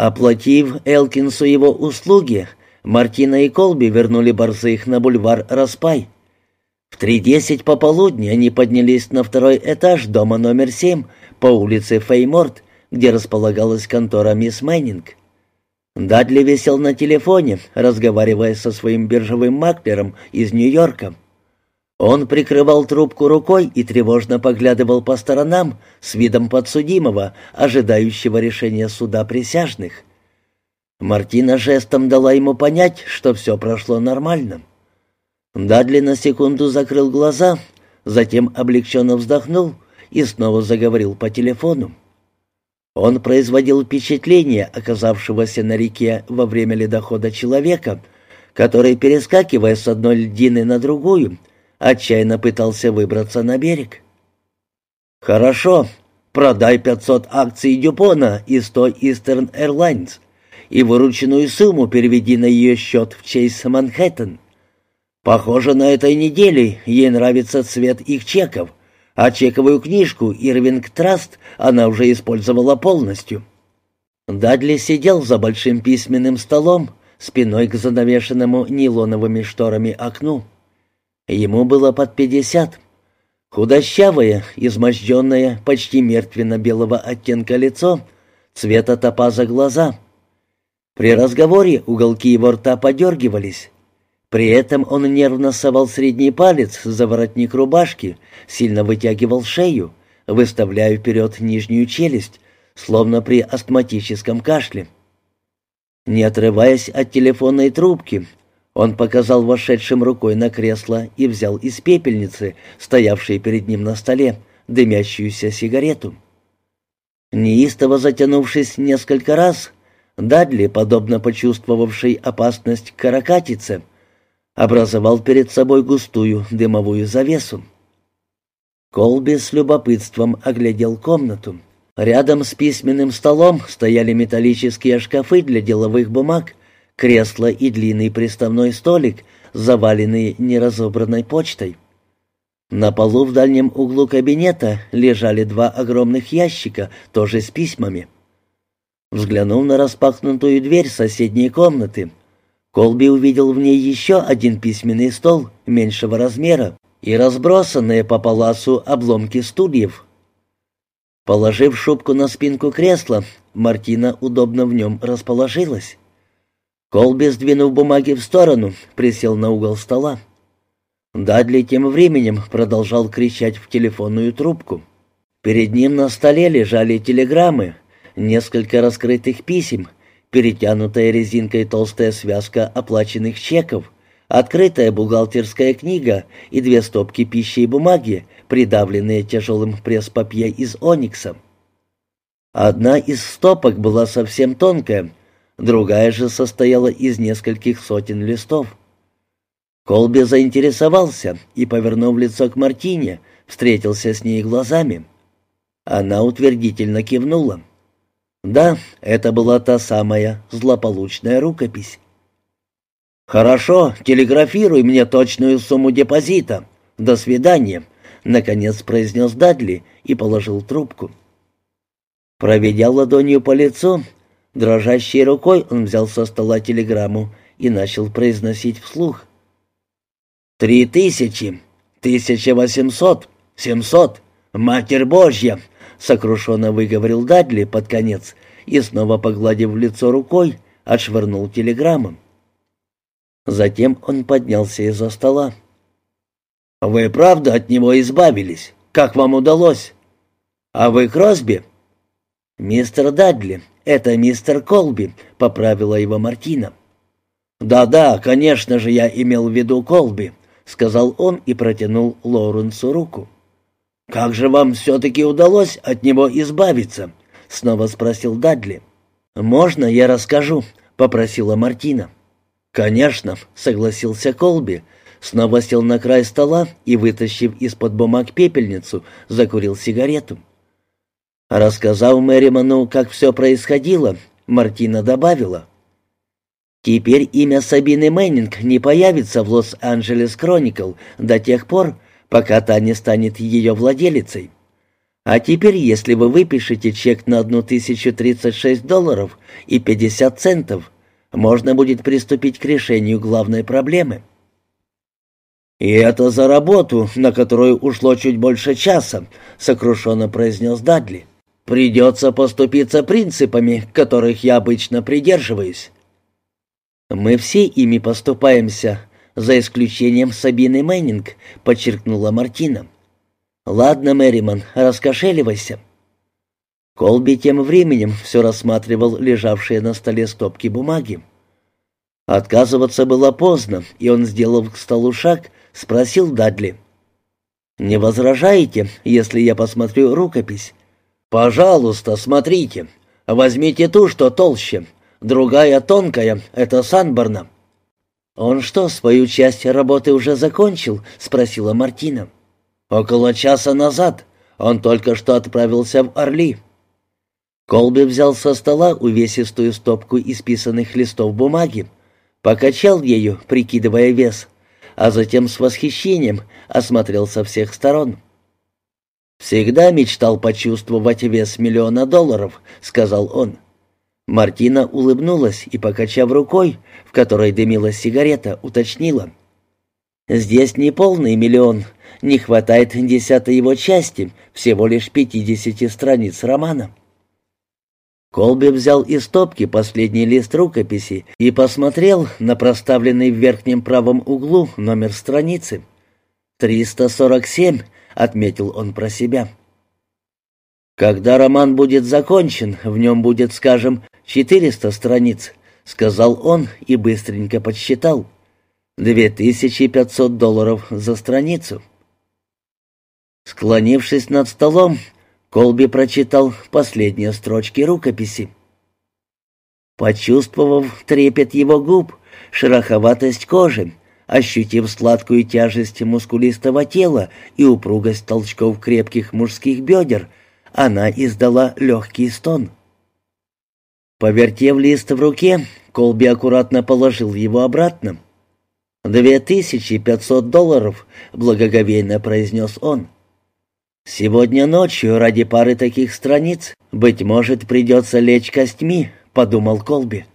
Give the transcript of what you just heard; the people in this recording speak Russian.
Оплатив Элкинсу его услуги, Мартина и Колби вернули борзых на бульвар Распай. В три десять пополудни они поднялись на второй этаж дома номер семь по улице Фейморт, где располагалась контора мисс Мэннинг. Дадли висел на телефоне, разговаривая со своим биржевым маклером из Нью-Йорка. Он прикрывал трубку рукой и тревожно поглядывал по сторонам с видом подсудимого, ожидающего решения суда присяжных. Мартина жестом дала ему понять, что все прошло нормально. Дадли на секунду закрыл глаза, затем облегченно вздохнул и снова заговорил по телефону. Он производил впечатление оказавшегося на реке во время ледохода человека, который, перескакивая с одной льдины на другую, отчаянно пытался выбраться на берег. «Хорошо, продай 500 акций Дюпона и 100 Eastern Airlines и вырученную сумму переведи на ее счет в Чейз Манхэттен. Похоже, на этой неделе ей нравится цвет их чеков, а чековую книжку «Ирвинг Траст» она уже использовала полностью. Дадли сидел за большим письменным столом, спиной к занавешенному нейлоновыми шторами окну. Ему было под пятьдесят. Худощавое, изможденное, почти мертвенно-белого оттенка лицо, цвета топаза глаза. При разговоре уголки его рта подергивались. При этом он нервно совал средний палец за воротник рубашки, сильно вытягивал шею, выставляя вперед нижнюю челюсть, словно при астматическом кашле. Не отрываясь от телефонной трубки, он показал вошедшим рукой на кресло и взял из пепельницы, стоявшей перед ним на столе, дымящуюся сигарету. Неистово затянувшись несколько раз, Дадли, подобно почувствовавшей опасность каракатице, образовал перед собой густую дымовую завесу. Колби с любопытством оглядел комнату. Рядом с письменным столом стояли металлические шкафы для деловых бумаг, кресло и длинный приставной столик, заваленный неразобранной почтой. На полу в дальнем углу кабинета лежали два огромных ящика, тоже с письмами. Взглянув на распахнутую дверь соседней комнаты, Колби увидел в ней еще один письменный стол меньшего размера и разбросанные по паласу обломки стульев. Положив шубку на спинку кресла, Мартина удобно в нем расположилась. Колби, сдвинув бумаги в сторону, присел на угол стола. Дадли тем временем продолжал кричать в телефонную трубку. Перед ним на столе лежали телеграммы, несколько раскрытых писем — перетянутая резинкой толстая связка оплаченных чеков, открытая бухгалтерская книга и две стопки пищи и бумаги, придавленные тяжелым пресс-папье из оникса. Одна из стопок была совсем тонкая, другая же состояла из нескольких сотен листов. Колби заинтересовался и, повернув лицо к Мартине, встретился с ней глазами. Она утвердительно кивнула. Да, это была та самая злополучная рукопись. «Хорошо, телеграфируй мне точную сумму депозита. До свидания», — наконец произнес Дадли и положил трубку. Проведя ладонью по лицу, дрожащей рукой он взял со стола телеграмму и начал произносить вслух. «Три тысячи, тысяча восемьсот, семьсот, Матерь Божья!» сокрушенно выговорил Дадли под конец и, снова погладив лицо рукой, отшвырнул телеграмму. Затем он поднялся из-за стола. «Вы правда от него избавились? Как вам удалось? А вы Кросби?» «Мистер Дадли, это мистер Колби», — поправила его Мартина. «Да-да, конечно же, я имел в виду Колби», — сказал он и протянул Лоуренсу руку. «Как же вам все-таки удалось от него избавиться?» — снова спросил Дадли. «Можно я расскажу?» — попросила Мартина. «Конечно», — согласился Колби, снова сел на край стола и, вытащив из-под бумаг пепельницу, закурил сигарету. Рассказав Мэриману, как все происходило, Мартина добавила. «Теперь имя Сабины Мэннинг не появится в Лос-Анджелес Кроникл до тех пор, пока та не станет ее владелицей. А теперь, если вы выпишете чек на 1036 долларов и 50 центов, можно будет приступить к решению главной проблемы. «И это за работу, на которую ушло чуть больше часа», — сокрушенно произнес Дадли. «Придется поступиться принципами, которых я обычно придерживаюсь». «Мы все ими поступаемся, за исключением Сабины Мэннинг», — подчеркнула Мартина. «Ладно, Мэриман, раскошеливайся». Колби тем временем все рассматривал лежавшие на столе стопки бумаги. Отказываться было поздно, и он, сделав к столу шаг, спросил Дадли. «Не возражаете, если я посмотрю рукопись?» «Пожалуйста, смотрите. Возьмите ту, что толще. Другая тонкая — это Санборна». «Он что, свою часть работы уже закончил?» — спросила Мартина. «Около часа назад. Он только что отправился в Орли». Колби взял со стола увесистую стопку исписанных листов бумаги, покачал ею, прикидывая вес, а затем с восхищением осмотрел со всех сторон. «Всегда мечтал почувствовать вес миллиона долларов», — сказал он. Мартина улыбнулась и, покачав рукой, в которой дымилась сигарета, уточнила. «Здесь не полный миллион, не хватает десятой его части, всего лишь пятидесяти страниц романа». Колби взял из стопки последний лист рукописи и посмотрел на проставленный в верхнем правом углу номер страницы. «347», — отметил он про себя. «Когда роман будет закончен, в нем будет, скажем, 400 страниц», — сказал он и быстренько подсчитал. «2500 долларов за страницу». Склонившись над столом, Колби прочитал последние строчки рукописи. Почувствовав трепет его губ, шероховатость кожи, ощутив сладкую тяжесть мускулистого тела и упругость толчков крепких мужских бедер, она издала легкий стон. Повертев лист в руке, Колби аккуратно положил его обратно. «Две тысячи пятьсот долларов», — благоговейно произнес он. «Сегодня ночью ради пары таких страниц, быть может, придется лечь костьми», — подумал Колби.